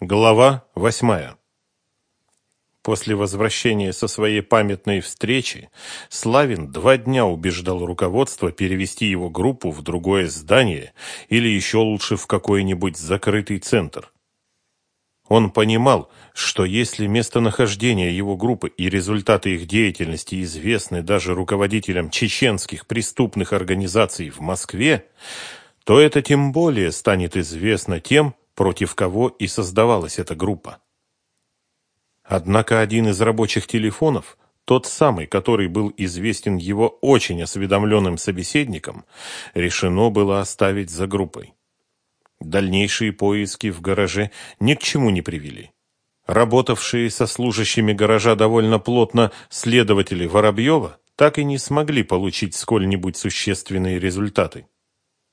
Глава восьмая. После возвращения со своей памятной встречи Славин два дня убеждал руководство перевести его группу в другое здание или еще лучше в какой-нибудь закрытый центр. Он понимал, что если местонахождение его группы и результаты их деятельности известны даже руководителям чеченских преступных организаций в Москве, то это тем более станет известно тем, против кого и создавалась эта группа. Однако один из рабочих телефонов, тот самый, который был известен его очень осведомленным собеседникам, решено было оставить за группой. Дальнейшие поиски в гараже ни к чему не привели. Работавшие со служащими гаража довольно плотно следователи Воробьева так и не смогли получить сколь-нибудь существенные результаты.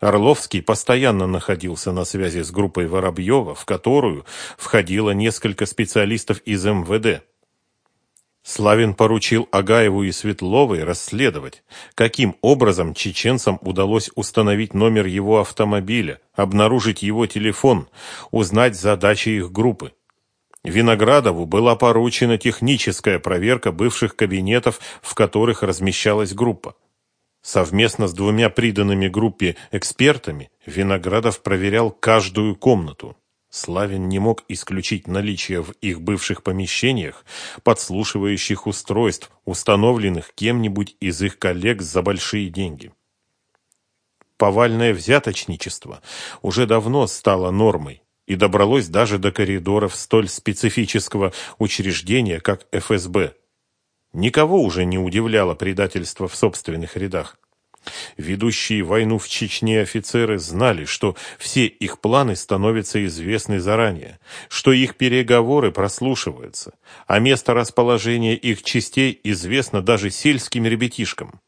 Орловский постоянно находился на связи с группой Воробьева, в которую входило несколько специалистов из МВД. Славин поручил Агаеву и Светловой расследовать, каким образом чеченцам удалось установить номер его автомобиля, обнаружить его телефон, узнать задачи их группы. Виноградову была поручена техническая проверка бывших кабинетов, в которых размещалась группа. Совместно с двумя приданными группе экспертами Виноградов проверял каждую комнату. Славин не мог исключить наличие в их бывших помещениях подслушивающих устройств, установленных кем-нибудь из их коллег за большие деньги. Повальное взяточничество уже давно стало нормой и добралось даже до коридоров столь специфического учреждения, как ФСБ – Никого уже не удивляло предательство в собственных рядах. Ведущие войну в Чечне офицеры знали, что все их планы становятся известны заранее, что их переговоры прослушиваются, а место расположения их частей известно даже сельским ребятишкам.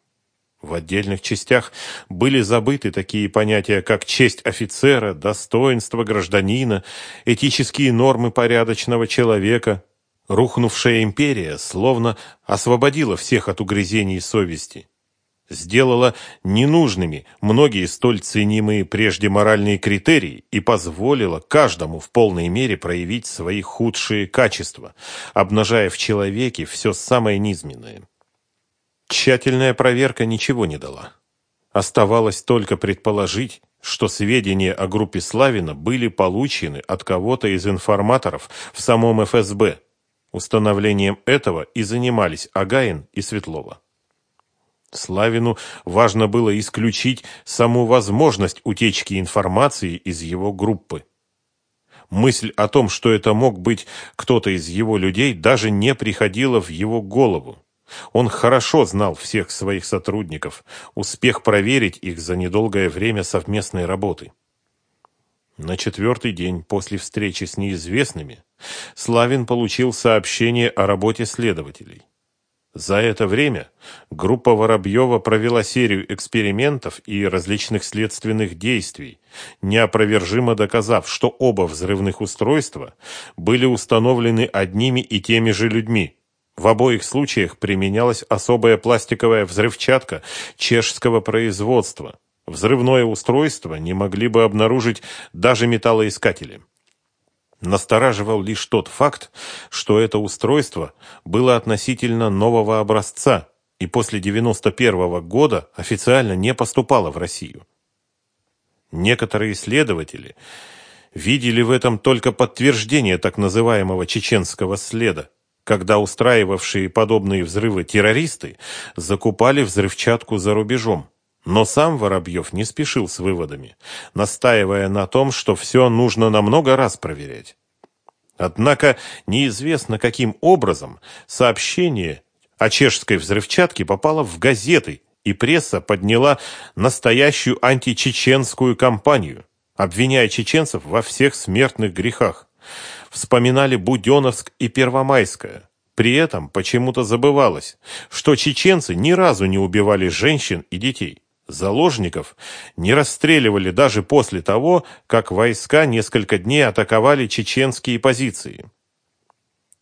В отдельных частях были забыты такие понятия, как честь офицера, достоинство гражданина, этические нормы порядочного человека, Рухнувшая империя словно освободила всех от угрызений совести. Сделала ненужными многие столь ценимые прежде моральные критерии и позволила каждому в полной мере проявить свои худшие качества, обнажая в человеке все самое низменное. Тщательная проверка ничего не дала. Оставалось только предположить, что сведения о группе Славина были получены от кого-то из информаторов в самом ФСБ, Установлением этого и занимались Агаин и Светлова. Славину важно было исключить саму возможность утечки информации из его группы. Мысль о том, что это мог быть кто-то из его людей, даже не приходила в его голову. Он хорошо знал всех своих сотрудников, успех проверить их за недолгое время совместной работы. На четвертый день после встречи с неизвестными Славин получил сообщение о работе следователей. За это время группа Воробьева провела серию экспериментов и различных следственных действий, неопровержимо доказав, что оба взрывных устройства были установлены одними и теми же людьми. В обоих случаях применялась особая пластиковая взрывчатка чешского производства – Взрывное устройство не могли бы обнаружить даже металлоискатели. Настораживал лишь тот факт, что это устройство было относительно нового образца и после 91 -го года официально не поступало в Россию. Некоторые исследователи видели в этом только подтверждение так называемого чеченского следа, когда устраивавшие подобные взрывы террористы закупали взрывчатку за рубежом. Но сам Воробьев не спешил с выводами, настаивая на том, что все нужно на много раз проверять. Однако неизвестно каким образом сообщение о чешской взрывчатке попало в газеты, и пресса подняла настоящую античеченскую кампанию, обвиняя чеченцев во всех смертных грехах. Вспоминали Буденновск и Первомайское. При этом почему-то забывалось, что чеченцы ни разу не убивали женщин и детей. Заложников не расстреливали даже после того, как войска несколько дней атаковали чеченские позиции.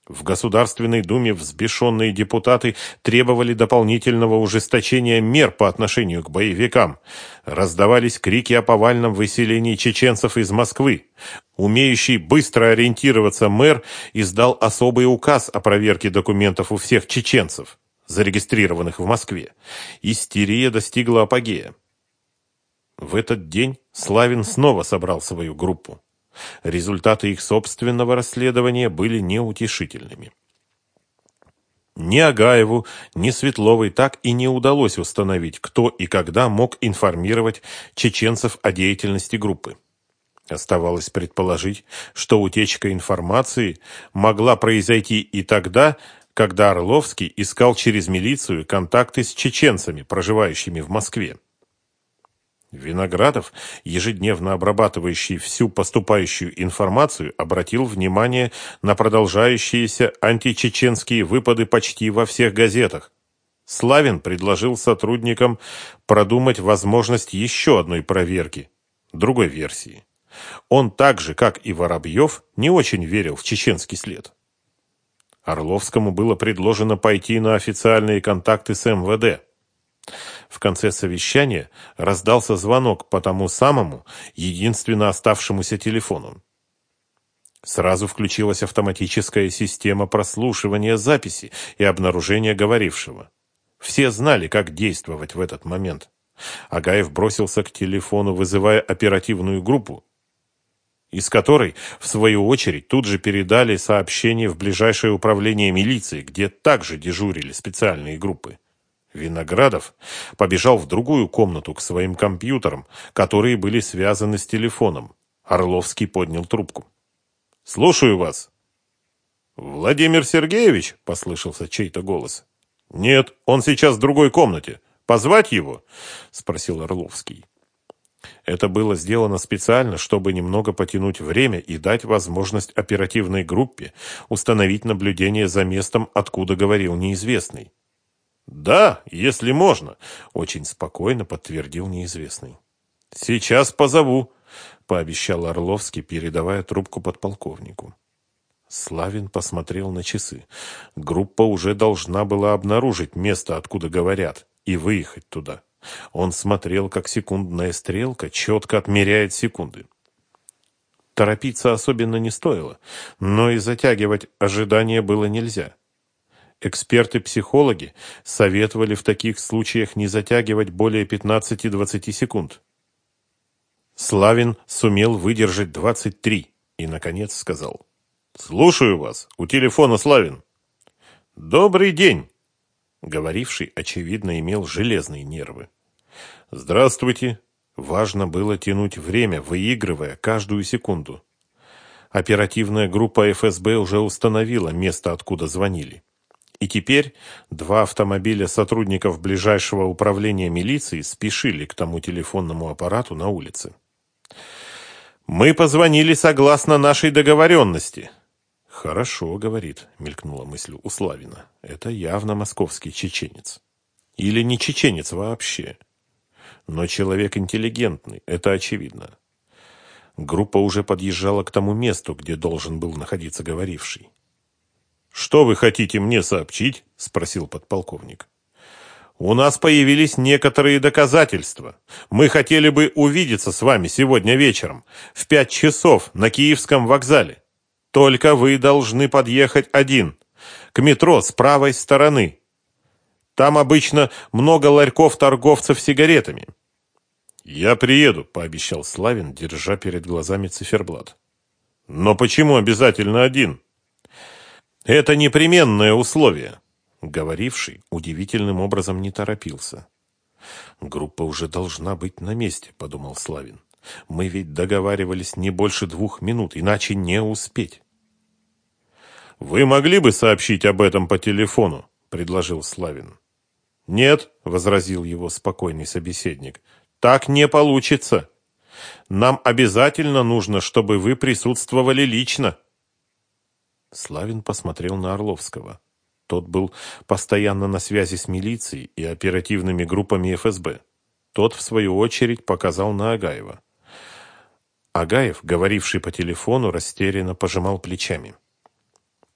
В Государственной Думе взбешенные депутаты требовали дополнительного ужесточения мер по отношению к боевикам. Раздавались крики о повальном выселении чеченцев из Москвы. Умеющий быстро ориентироваться мэр издал особый указ о проверке документов у всех чеченцев, зарегистрированных в Москве. Истерия достигла апогея. В этот день Славин снова собрал свою группу. Результаты их собственного расследования были неутешительными. Ни Агаеву, ни Светловой так и не удалось установить, кто и когда мог информировать чеченцев о деятельности группы. Оставалось предположить, что утечка информации могла произойти и тогда, когда Орловский искал через милицию контакты с чеченцами, проживающими в Москве. Виноградов, ежедневно обрабатывающий всю поступающую информацию, обратил внимание на продолжающиеся античеченские выпады почти во всех газетах. Славин предложил сотрудникам продумать возможность еще одной проверки, другой версии. Он так же, как и Воробьев, не очень верил в чеченский след. Орловскому было предложено пойти на официальные контакты с МВД. В конце совещания раздался звонок по тому самому, единственно оставшемуся телефону. Сразу включилась автоматическая система прослушивания записи и обнаружения говорившего. Все знали, как действовать в этот момент. Агаев бросился к телефону, вызывая оперативную группу, из которой, в свою очередь, тут же передали сообщение в ближайшее управление милиции, где также дежурили специальные группы. Виноградов побежал в другую комнату к своим компьютерам, которые были связаны с телефоном. Орловский поднял трубку. «Слушаю вас». «Владимир Сергеевич?» – послышался чей-то голос. «Нет, он сейчас в другой комнате. Позвать его?» – спросил Орловский. Это было сделано специально, чтобы немного потянуть время и дать возможность оперативной группе установить наблюдение за местом, откуда говорил неизвестный. «Да, если можно», — очень спокойно подтвердил неизвестный. «Сейчас позову», — пообещал Орловский, передавая трубку подполковнику. Славин посмотрел на часы. Группа уже должна была обнаружить место, откуда говорят, и выехать туда. Он смотрел, как секундная стрелка четко отмеряет секунды. Торопиться особенно не стоило, но и затягивать ожидание было нельзя. Эксперты-психологи советовали в таких случаях не затягивать более 15-20 секунд. Славин сумел выдержать 23 и, наконец, сказал. «Слушаю вас. У телефона Славин». «Добрый день!» Говоривший, очевидно, имел железные нервы. «Здравствуйте!» Важно было тянуть время, выигрывая каждую секунду. Оперативная группа ФСБ уже установила место, откуда звонили. И теперь два автомобиля сотрудников ближайшего управления милиции спешили к тому телефонному аппарату на улице. «Мы позвонили согласно нашей договоренности», «Хорошо, — говорит, — мелькнула мысль у Славина. Это явно московский чеченец. Или не чеченец вообще. Но человек интеллигентный, это очевидно. Группа уже подъезжала к тому месту, где должен был находиться говоривший. «Что вы хотите мне сообщить?» — спросил подполковник. «У нас появились некоторые доказательства. Мы хотели бы увидеться с вами сегодня вечером в пять часов на Киевском вокзале». Только вы должны подъехать один. К метро с правой стороны. Там обычно много ларьков торговцев сигаретами. Я приеду, пообещал Славин, держа перед глазами циферблат. Но почему обязательно один? Это непременное условие. Говоривший удивительным образом не торопился. Группа уже должна быть на месте, подумал Славин. Мы ведь договаривались не больше двух минут, иначе не успеть. Вы могли бы сообщить об этом по телефону, предложил Славин. Нет, возразил его спокойный собеседник. Так не получится. Нам обязательно нужно, чтобы вы присутствовали лично. Славин посмотрел на Орловского. Тот был постоянно на связи с милицией и оперативными группами ФСБ. Тот, в свою очередь, показал на Агаева. Агаев, говоривший по телефону, растерянно пожимал плечами.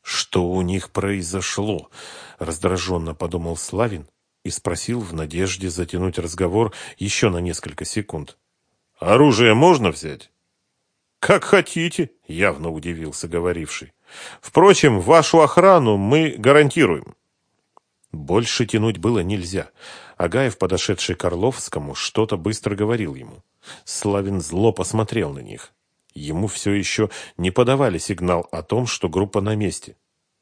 «Что у них произошло?» – раздраженно подумал Славин и спросил в надежде затянуть разговор еще на несколько секунд. «Оружие можно взять?» «Как хотите», — явно удивился говоривший. «Впрочем, вашу охрану мы гарантируем». Больше тянуть было нельзя. Агаев, подошедший к Орловскому, что-то быстро говорил ему. Славин зло посмотрел на них. Ему все еще не подавали сигнал о том, что группа на месте.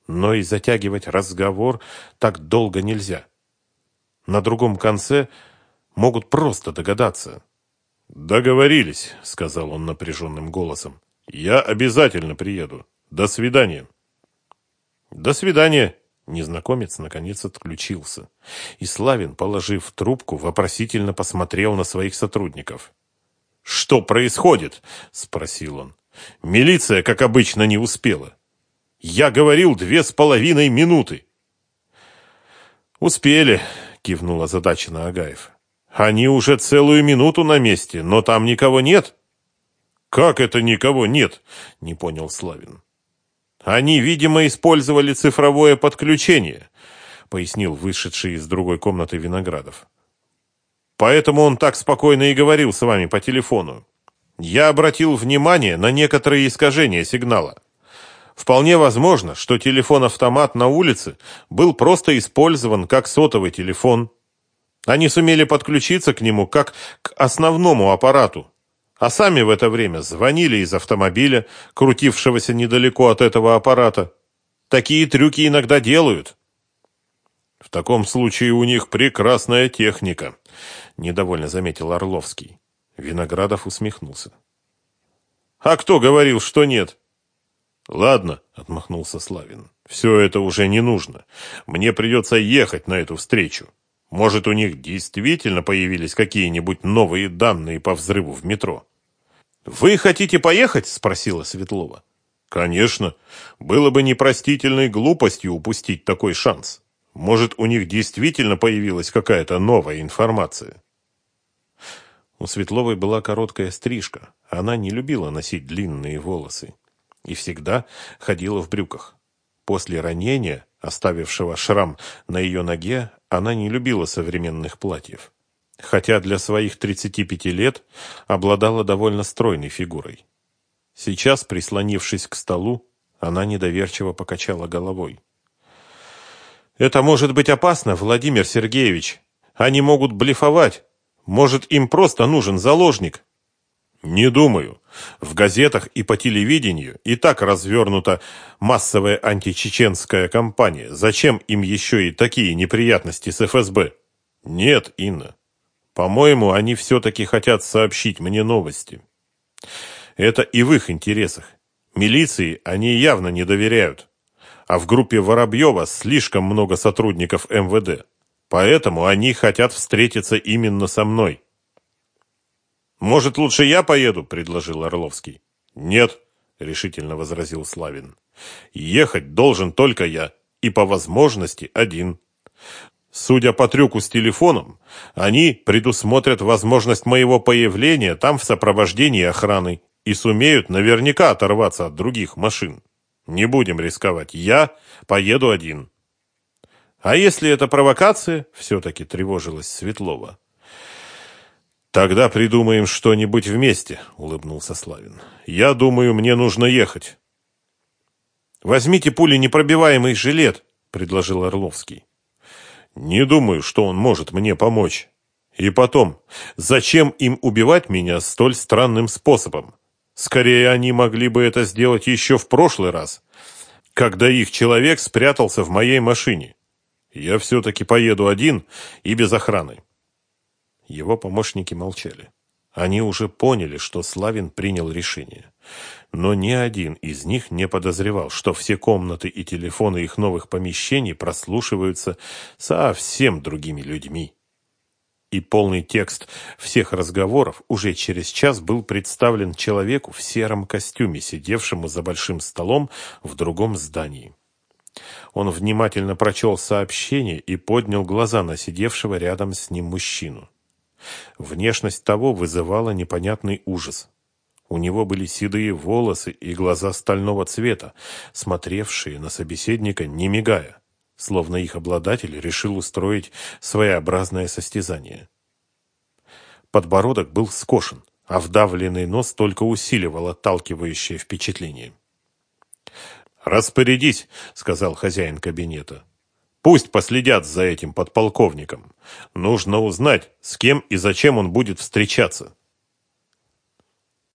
Но и затягивать разговор так долго нельзя. На другом конце могут просто догадаться. «Договорились», — сказал он напряженным голосом. «Я обязательно приеду. До свидания». «До свидания», Незнакомец наконец отключился, и Славин, положив трубку, вопросительно посмотрел на своих сотрудников. «Что происходит?» – спросил он. «Милиция, как обычно, не успела. Я говорил две с половиной минуты». «Успели», – кивнул озадаченно Агаев. «Они уже целую минуту на месте, но там никого нет». «Как это никого нет?» – не понял Славин. «Они, видимо, использовали цифровое подключение», – пояснил вышедший из другой комнаты Виноградов. Поэтому он так спокойно и говорил с вами по телефону. Я обратил внимание на некоторые искажения сигнала. Вполне возможно, что телефон-автомат на улице был просто использован как сотовый телефон. Они сумели подключиться к нему как к основному аппарату, а сами в это время звонили из автомобиля, крутившегося недалеко от этого аппарата. Такие трюки иногда делают. В таком случае у них прекрасная техника, недовольно заметил Орловский. Виноградов усмехнулся. А кто говорил, что нет? Ладно, отмахнулся Славин. Все это уже не нужно. Мне придется ехать на эту встречу. Может, у них действительно появились какие-нибудь новые данные по взрыву в метро? Вы хотите поехать? спросила Светлова. Конечно. Было бы непростительной глупостью упустить такой шанс. Может, у них действительно появилась какая-то новая информация? У Светловой была короткая стрижка. Она не любила носить длинные волосы и всегда ходила в брюках. После ранения, оставившего шрам на ее ноге, она не любила современных платьев. Хотя для своих 35 лет обладала довольно стройной фигурой. Сейчас, прислонившись к столу, она недоверчиво покачала головой. Это может быть опасно, Владимир Сергеевич. Они могут блефовать. Может, им просто нужен заложник. Не думаю. В газетах и по телевидению и так развернута массовая античеченская кампания. Зачем им еще и такие неприятности с ФСБ? Нет, Инна. По-моему, они все-таки хотят сообщить мне новости. Это и в их интересах. Милиции они явно не доверяют а в группе Воробьева слишком много сотрудников МВД. Поэтому они хотят встретиться именно со мной. «Может, лучше я поеду?» – предложил Орловский. «Нет», – решительно возразил Славин. «Ехать должен только я, и по возможности один. Судя по трюку с телефоном, они предусмотрят возможность моего появления там в сопровождении охраны и сумеют наверняка оторваться от других машин. Не будем рисковать. Я поеду один. А если это провокация? Все-таки тревожилась Светлова. Тогда придумаем что-нибудь вместе, улыбнулся Славин. Я думаю, мне нужно ехать. Возьмите пули непробиваемый жилет, предложил Орловский. Не думаю, что он может мне помочь. И потом, зачем им убивать меня столь странным способом? Скорее, они могли бы это сделать еще в прошлый раз, когда их человек спрятался в моей машине. Я все-таки поеду один и без охраны. Его помощники молчали. Они уже поняли, что Славин принял решение. Но ни один из них не подозревал, что все комнаты и телефоны их новых помещений прослушиваются совсем другими людьми и полный текст всех разговоров уже через час был представлен человеку в сером костюме, сидевшему за большим столом в другом здании. Он внимательно прочел сообщение и поднял глаза на сидевшего рядом с ним мужчину. Внешность того вызывала непонятный ужас. У него были седые волосы и глаза стального цвета, смотревшие на собеседника, не мигая словно их обладатель решил устроить своеобразное состязание. Подбородок был скошен, а вдавленный нос только усиливал отталкивающее впечатление. «Распорядись», — сказал хозяин кабинета. «Пусть последят за этим подполковником. Нужно узнать, с кем и зачем он будет встречаться».